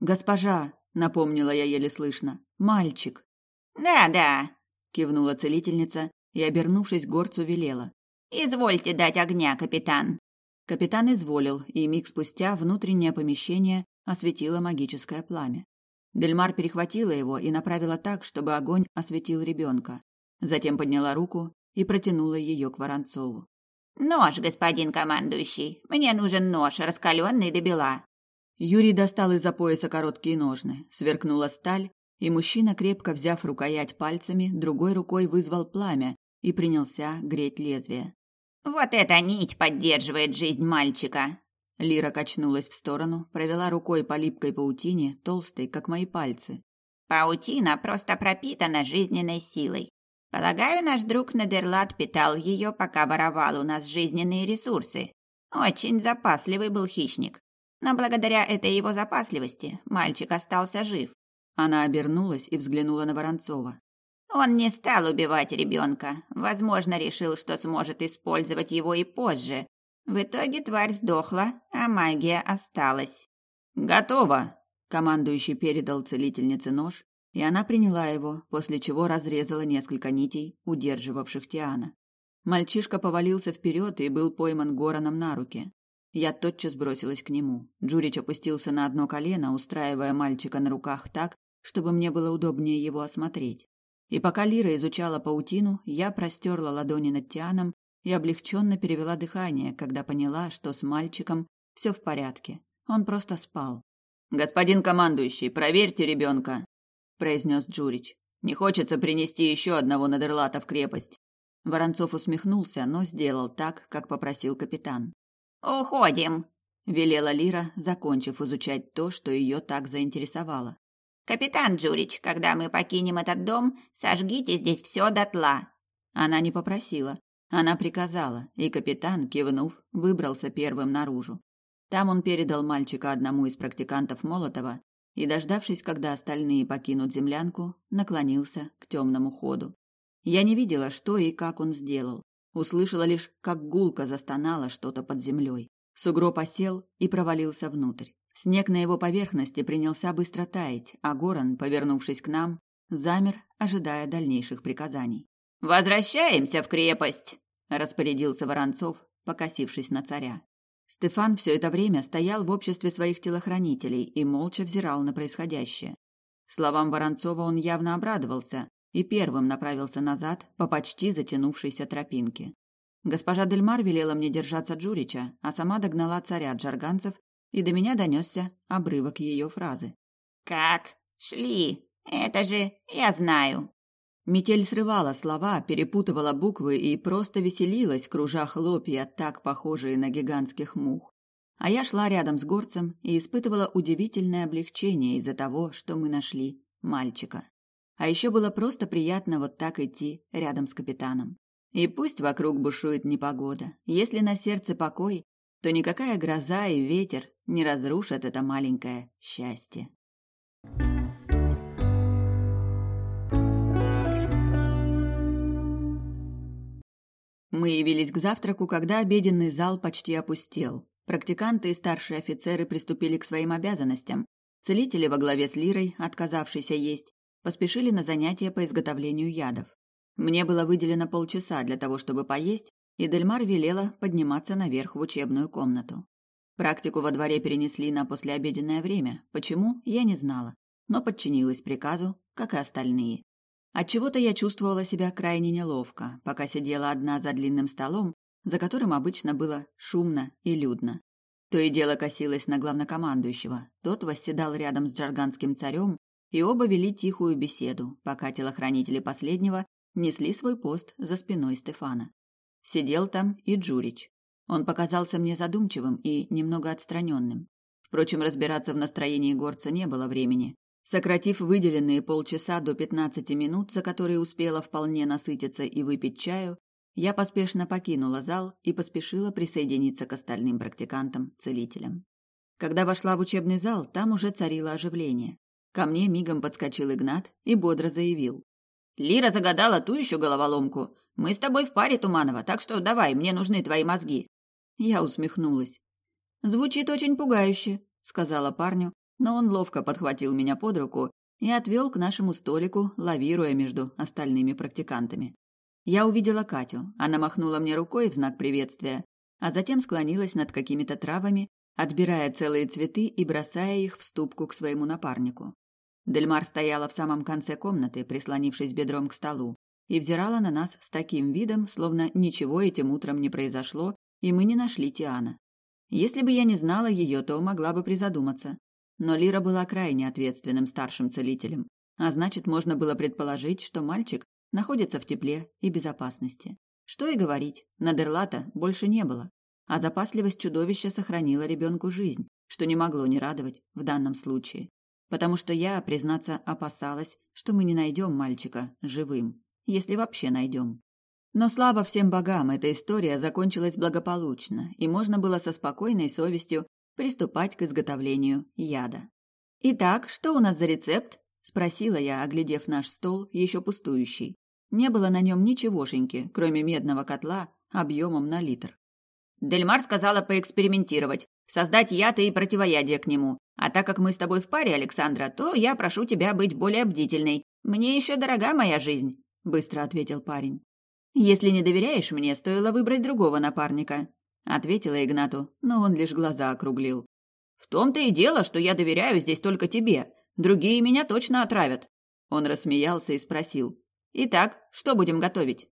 «Госпожа», напомнила я еле слышно. Мальчик. Да-да, кивнула целительница и, обернувшись к горцу, велела: "Извольте дать огня, капитан". Капитан изволил, и миг спустя внутреннее помещение осветило магическое пламя. Дельмар перехватила его и направила так, чтобы огонь осветил ребенка. Затем подняла руку и протянула ее к Воронцову. Нож, господин командующий. Мне нужен нож, раскаленный до бела. Юрий достал из-за пояса короткие ножны, сверкнула сталь, и мужчина, крепко взяв рукоять пальцами, другой рукой вызвал пламя и принялся греть лезвие. Вот эта нить поддерживает жизнь мальчика. Лира качнулась в сторону, провела рукой по липкой паутине, толстой, как мои пальцы. Паутина просто пропитана жизненной силой. Полагаю, наш друг Недерлат питал ее, пока воровал у нас жизненные ресурсы. Очень запасливый был хищник. Но благодаря этой его запасливости мальчик остался жив. Она обернулась и взглянула на Воронцова. Он не стал убивать ребенка. Возможно, решил, что сможет использовать его и позже. В итоге тварь сдохла, а магия осталась. «Готово!» Командующий передал целительнице нож, и она приняла его, после чего разрезала несколько нитей, удерживавших Тиана. Мальчишка повалился вперед и был пойман Гораном на руки. Я тотчас бросилась к нему. Джурич опустился на одно колено, устраивая мальчика на руках так, чтобы мне было удобнее его осмотреть. И пока Лира изучала паутину, я простерла ладони над Тианом и облегченно перевела дыхание, когда поняла, что с мальчиком все в порядке. Он просто спал. «Господин командующий, проверьте ребенка», – произнес Джурич. «Не хочется принести еще одного Надерлата в крепость». Воронцов усмехнулся, но сделал так, как попросил капитан. «Уходим», – велела Лира, закончив изучать то, что ее так заинтересовало. «Капитан Джурич, когда мы покинем этот дом, сожгите здесь все дотла». Она не попросила. Она приказала, и капитан, кивнув, выбрался первым наружу. Там он передал мальчика одному из практикантов Молотова и, дождавшись, когда остальные покинут землянку, наклонился к темному ходу. Я не видела, что и как он сделал. Услышала лишь, как гулко застонало что-то под землей. Сугроб осел и провалился внутрь. Снег на его поверхности принялся быстро таять, а Горан, повернувшись к нам, замер, ожидая дальнейших приказаний. «Возвращаемся в крепость!» – распорядился Воронцов, покосившись на царя. Стефан все это время стоял в обществе своих телохранителей и молча взирал на происходящее. Словам Воронцова он явно обрадовался и первым направился назад по почти затянувшейся тропинке. Госпожа Дельмар велела мне держаться Джурича, а сама догнала царя джарганцев и до меня донесся обрывок ее фразы. «Как? Шли? Это же я знаю». Метель срывала слова, перепутывала буквы и просто веселилась, кружа хлопья, так похожие на гигантских мух. А я шла рядом с горцем и испытывала удивительное облегчение из-за того, что мы нашли мальчика. А еще было просто приятно вот так идти рядом с капитаном. И пусть вокруг бушует непогода, если на сердце покой, то никакая гроза и ветер не разрушат это маленькое счастье. Мы явились к завтраку, когда обеденный зал почти опустел. Практиканты и старшие офицеры приступили к своим обязанностям. Целители во главе с Лирой, отказавшейся есть, поспешили на занятия по изготовлению ядов. Мне было выделено полчаса для того, чтобы поесть, и Дельмар велела подниматься наверх в учебную комнату. Практику во дворе перенесли на послеобеденное время. Почему, я не знала, но подчинилась приказу, как и остальные. Отчего-то я чувствовала себя крайне неловко, пока сидела одна за длинным столом, за которым обычно было шумно и людно. То и дело косилась на главнокомандующего. Тот восседал рядом с джарганским царем, и оба вели тихую беседу, пока телохранители последнего несли свой пост за спиной Стефана. Сидел там и Джурич. Он показался мне задумчивым и немного отстраненным. Впрочем, разбираться в настроении горца не было времени. Сократив выделенные полчаса до пятнадцати минут, за которые успела вполне насытиться и выпить чаю, я поспешно покинула зал и поспешила присоединиться к остальным практикантам-целителям. Когда вошла в учебный зал, там уже царило оживление. Ко мне мигом подскочил Игнат и бодро заявил. «Лира загадала ту еще головоломку. Мы с тобой в паре, Туманова, так что давай, мне нужны твои мозги. Я усмехнулась. Звучит очень пугающе, сказала парню, но он ловко подхватил меня под руку и отвел к нашему столику, лавируя между остальными практикантами. Я увидела Катю. Она махнула мне рукой в знак приветствия, а затем склонилась над какими-то травами, отбирая целые цветы и бросая их в ступку к своему напарнику. Дельмар стояла в самом конце комнаты, прислонившись бедром к столу. и взирала на нас с таким видом, словно ничего этим утром не произошло, и мы не нашли Тиана. Если бы я не знала ее, то могла бы призадуматься. Но Лира была крайне ответственным старшим целителем, а значит, можно было предположить, что мальчик находится в тепле и безопасности. Что и говорить, Надерлата больше не было, а запасливость чудовища сохранила ребенку жизнь, что не могло не радовать в данном случае. Потому что я, признаться, опасалась, что мы не найдем мальчика живым, если вообще найдем. Но слава всем богам, эта история закончилась благополучно, и можно было со спокойной совестью приступать к изготовлению яда. «Итак, что у нас за рецепт?» – спросила я, оглядев наш стол, еще пустующий. Не было на нем ничегошеньки, кроме медного котла объемом на литр. Дельмар сказала поэкспериментировать, создать яд и противоядие к нему. А так как мы с тобой в паре, Александра, то я прошу тебя быть более бдительной. Мне еще дорога моя жизнь», – быстро ответил парень. «Если не доверяешь мне, стоило выбрать другого напарника», — ответила Игнату, но он лишь глаза округлил. «В том-то и дело, что я доверяю здесь только тебе. Другие меня точно отравят». Он рассмеялся и спросил. «Итак, что будем готовить?»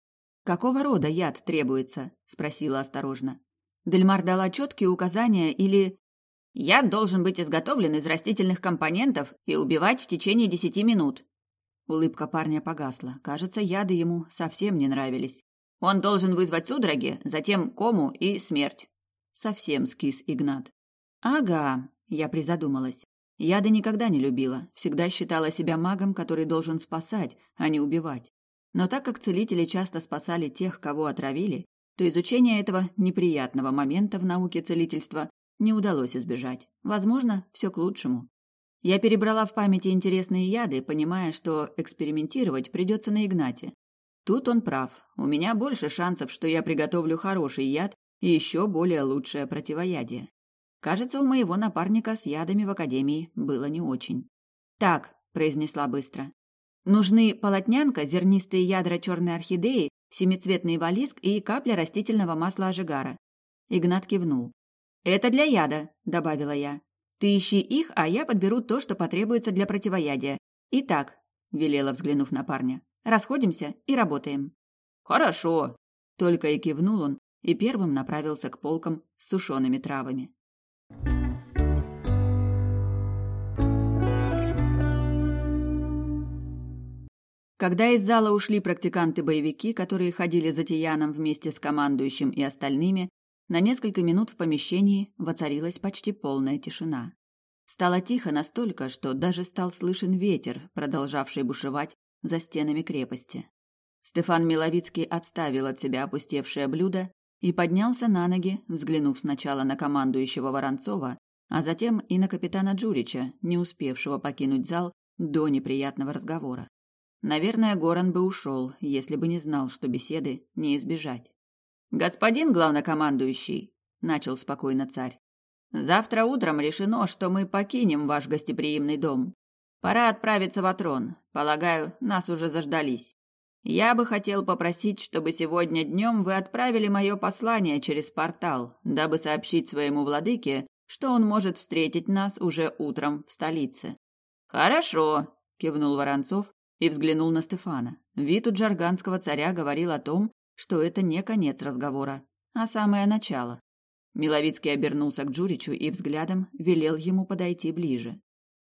«Какого рода яд требуется?» — спросила осторожно. Дельмар дала четкие указания или... «Яд должен быть изготовлен из растительных компонентов и убивать в течение десяти минут. Улыбка парня погасла. Кажется, яды ему совсем не нравились. Он должен вызвать судороги, затем кому и смерть. Совсем скис Игнат. Ага, я призадумалась. Яды никогда не любила, всегда считала себя магом, который должен спасать, а не убивать. Но так как целители часто спасали тех, кого отравили, то изучение этого неприятного момента в науке целительства не удалось избежать. Возможно, все к лучшему. Я перебрала в памяти интересные яды, понимая, что экспериментировать придется на Игнате. Тут он прав. У меня больше шансов, что я приготовлю хороший яд и еще более лучшее противоядие. Кажется, у моего напарника с ядами в академии было не очень. «Так», — произнесла быстро. «Нужны полотнянка, зернистые ядра черной орхидеи, семицветный валиск и капля растительного масла ажигара». Игнат кивнул. «Это для яда», — добавила я. Ты ищи их, а я подберу то, что потребуется для противоядия. Итак, велела, взглянув на парня, расходимся и работаем. Хорошо. Только и кивнул он и первым направился к полкам с сушеными травами. Когда из зала ушли практиканты-боевики, которые ходили за Тияном вместе с командующим и остальными, на несколько минут в помещении воцарилась почти полная тишина. Стало тихо настолько, что даже стал слышен ветер, продолжавший бушевать за стенами крепости. Стефан Миловицкий отставил от себя опустевшее блюдо и поднялся на ноги, взглянув сначала на командующего Воронцова, а затем и на капитана Джурича, не успевшего покинуть зал до неприятного разговора. Наверное, Горан бы ушел, если бы не знал, что беседы не избежать. «Господин главнокомандующий», — начал спокойно царь, — «завтра утром решено, что мы покинем ваш гостеприимный дом. Пора отправиться в Атрон. Полагаю, нас уже заждались. Я бы хотел попросить, чтобы сегодня днем вы отправили мое послание через портал, дабы сообщить своему владыке, что он может встретить нас уже утром в столице». «Хорошо», — кивнул Воронцов и взглянул на Стефана. Вид у джарганского царя говорил о том, что это не конец разговора, а самое начало. Миловицкий обернулся к Джуричу и взглядом велел ему подойти ближе.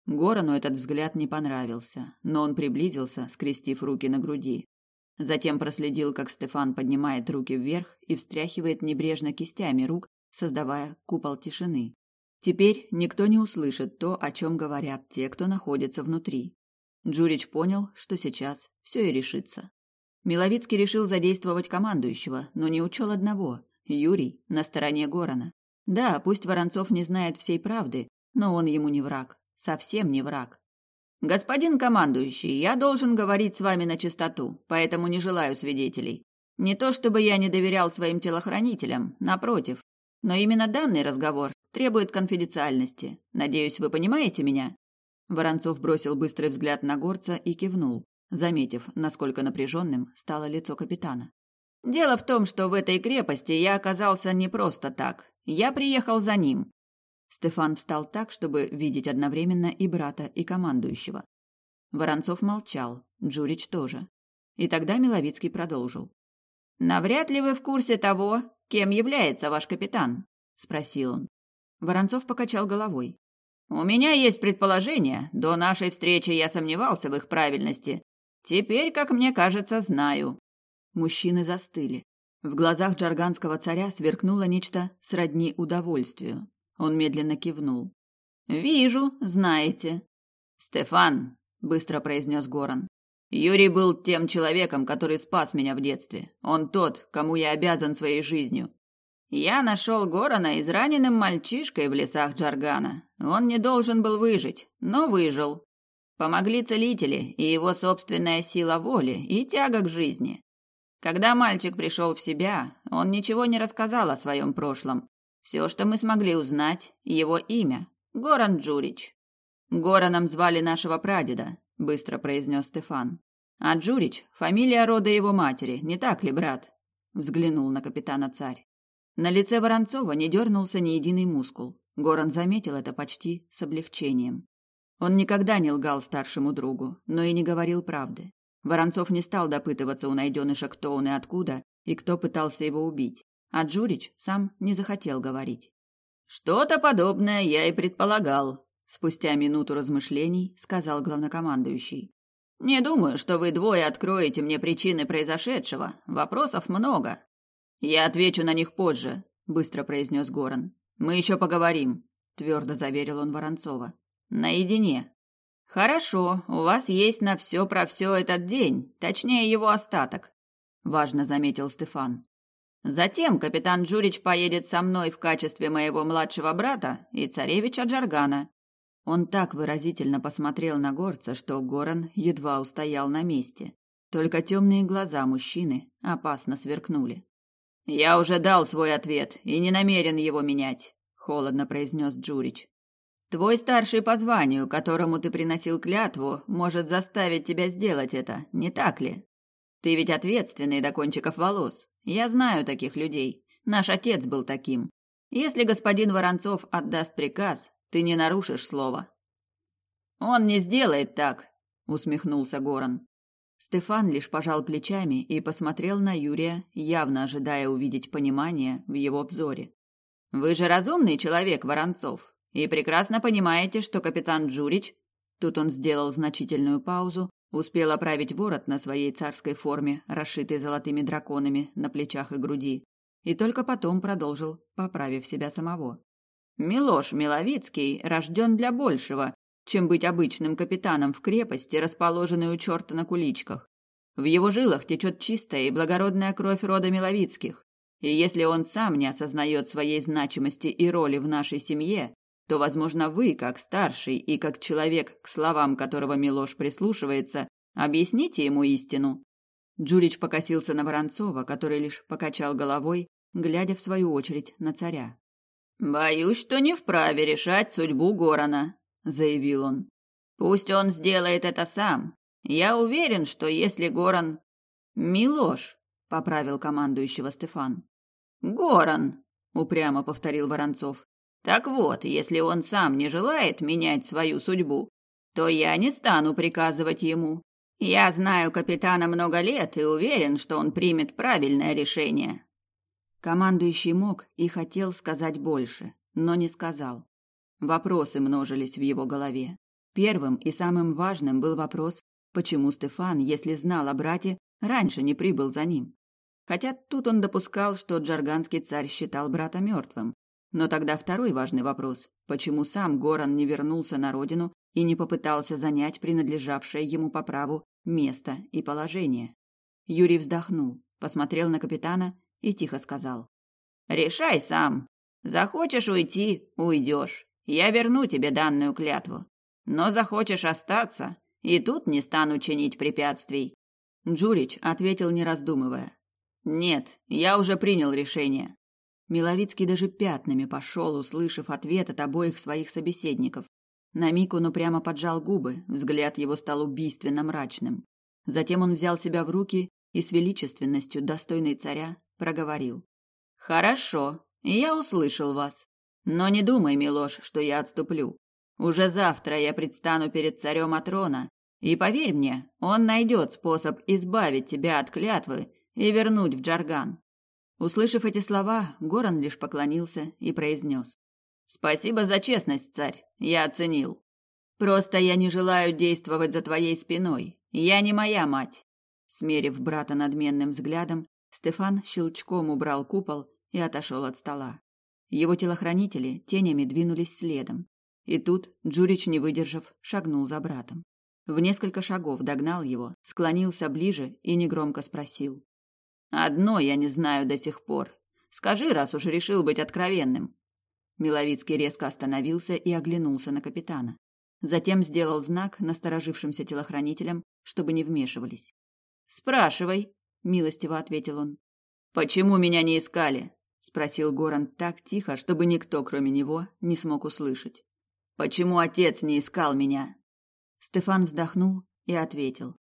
Горану этот взгляд не понравился, но он приблизился, скрестив руки на груди. Затем проследил, как Стефан поднимает руки вверх и встряхивает небрежно кистями рук, создавая купол тишины. Теперь никто не услышит то, о чем говорят те, кто находится внутри. Джурич понял, что сейчас все и решится. Миловицкий решил задействовать командующего, но не учел одного. Юрий на стороне Горана. Да, пусть Воронцов не знает всей правды, но он ему не враг. Совсем не враг. «Господин командующий, я должен говорить с вами на чистоту, поэтому не желаю свидетелей. Не то чтобы я не доверял своим телохранителям, напротив. Но именно данный разговор требует конфиденциальности. Надеюсь, вы понимаете меня?» Воронцов бросил быстрый взгляд на горца и кивнул заметив, насколько напряженным стало лицо капитана. «Дело в том, что в этой крепости я оказался не просто так. Я приехал за ним». Стефан встал так, чтобы видеть одновременно и брата, и командующего. Воронцов молчал, Джурич тоже. И тогда Миловицкий продолжил. «Навряд ли вы в курсе того, кем является ваш капитан?» – спросил он. Воронцов покачал головой. «У меня есть предположение. До нашей встречи я сомневался в их правильности. Теперь, как мне кажется, знаю». Мужчины застыли. В глазах джарганского царя сверкнуло нечто сродни удовольствию. Он медленно кивнул. «Вижу, знаете». «Стефан», — быстро произнес Горан, — «Юрий был тем человеком, который спас меня в детстве. Он тот, кому я обязан своей жизнью. Я нашел Горана израненным мальчишкой в лесах Джаргана. Он не должен был выжить, но выжил. Помогли целители и его собственная сила воли и тяга к жизни. Когда мальчик пришел в себя, он ничего не рассказал о своем прошлом. Все, что мы смогли узнать, его имя – Горан Джурич. Гораном звали нашего прадеда, быстро произнес Стефан. А Джурич – фамилия рода его матери, не так ли, брат? Взглянул на капитана царь. На лице Воронцова не дернулся ни единый мускул. Горан заметил это почти с облегчением. Он никогда не лгал старшему другу, но и не говорил правды. Воронцов не стал допытываться у найденыша, кто он и откуда, и кто пытался его убить. А Джурич сам не захотел говорить. «Что-то подобное я и предполагал», — спустя минуту размышлений сказал главнокомандующий. «Не думаю, что вы двое откроете мне причины произошедшего. Вопросов много». «Я отвечу на них позже», — быстро произнес Горан. «Мы еще поговорим», — твердо заверил он Воронцова. «Наедине». Хорошо, у вас есть на все про все этот день, точнее его остаток, важно заметил Стефан. Затем капитан Джурич поедет со мной в качестве моего младшего брата и царевича Джаргана. Он так выразительно посмотрел на горца, что Горан едва устоял на месте. Только темные глаза мужчины опасно сверкнули. Я уже дал свой ответ и не намерен его менять, холодно произнес Джурич. Твой старший по званию, которому ты приносил клятву, может заставить тебя сделать это, не так ли? Ты ведь ответственный до кончиков волос. Я знаю таких людей. Наш отец был таким. Если господин Воронцов отдаст приказ, ты не нарушишь слова. Он не сделает так, усмехнулся Горан. Стефан лишь пожал плечами и посмотрел на Юрия, явно ожидая увидеть понимание в его взоре. Вы же разумный человек, Воронцов. И прекрасно понимаете, что капитан Джурич, тут он сделал значительную паузу, успел оправить ворот на своей царской форме, расшитой золотыми драконами на плечах и груди, и только потом продолжил, поправив себя самого. Милош Миловицкий рожден для большего, чем быть обычным капитаном в крепости, расположенной у черта на куличках. В его жилах течет чистая и благородная кровь рода Миловицких, и если он сам не осознает своей значимости и роли в нашей семье, то, возможно, вы, как старший и как человек, к словам которого Милош прислушивается, объясните ему истину. Джурич покосился на Воронцова, который лишь покачал головой, глядя в свою очередь на царя. «Боюсь, что не вправе решать судьбу Горана», — заявил он. «Пусть он сделает это сам. Я уверен, что если Горан...» «Милош», — поправил командующего Стефан. «Горан», — упрямо повторил Воронцов. Так вот, если он сам не желает менять свою судьбу, то я не стану приказывать ему. Я знаю капитана много лет и уверен, что он примет правильное решение. Командующий мог и хотел сказать больше, но не сказал. Вопросы множились в его голове. Первым и самым важным был вопрос, почему Стефан, если знал о брате, раньше не прибыл за ним. Хотя тут он допускал, что джарганский царь считал брата мертвым, но тогда второй важный вопрос – почему сам Горан не вернулся на родину и не попытался занять принадлежавшее ему по праву место и положение? Юрий вздохнул, посмотрел на капитана и тихо сказал. «Решай сам. Захочешь уйти – уйдешь. Я верну тебе данную клятву. Но захочешь остаться – и тут не стану чинить препятствий». Джурич ответил, не раздумывая. «Нет, я уже принял решение. Миловицкий даже пятнами пошел, услышав ответ от обоих своих собеседников. На миг он упрямо поджал губы, взгляд его стал убийственно мрачным. Затем он взял себя в руки и с величественностью, достойной царя, проговорил. «Хорошо, я услышал вас. Но не думай, Милош, что я отступлю. Уже завтра я предстану перед царем Атрона, И поверь мне, он найдет способ избавить тебя от клятвы и вернуть в Джарган. Услышав эти слова, Горан лишь поклонился и произнес. «Спасибо за честность, царь, я оценил. Просто я не желаю действовать за твоей спиной. Я не моя мать». Смерив брата надменным взглядом, Стефан щелчком убрал купол и отошел от стола. Его телохранители тенями двинулись следом. И тут Джурич, не выдержав, шагнул за братом. В несколько шагов догнал его, склонился ближе и негромко спросил. «Одно я не знаю до сих пор. Скажи, раз уж решил быть откровенным». Миловицкий резко остановился и оглянулся на капитана. Затем сделал знак насторожившимся телохранителям, чтобы не вмешивались. «Спрашивай», — милостиво ответил он. «Почему меня не искали?» — спросил Горан так тихо, чтобы никто, кроме него, не смог услышать. «Почему отец не искал меня?» Стефан вздохнул и ответил.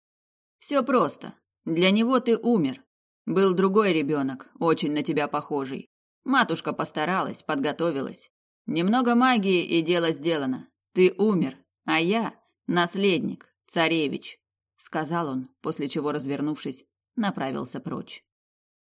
«Все просто. Для него ты умер. Был другой ребенок, очень на тебя похожий. Матушка постаралась, подготовилась. Немного магии, и дело сделано. Ты умер, а я — наследник, царевич», — сказал он, после чего, развернувшись, направился прочь.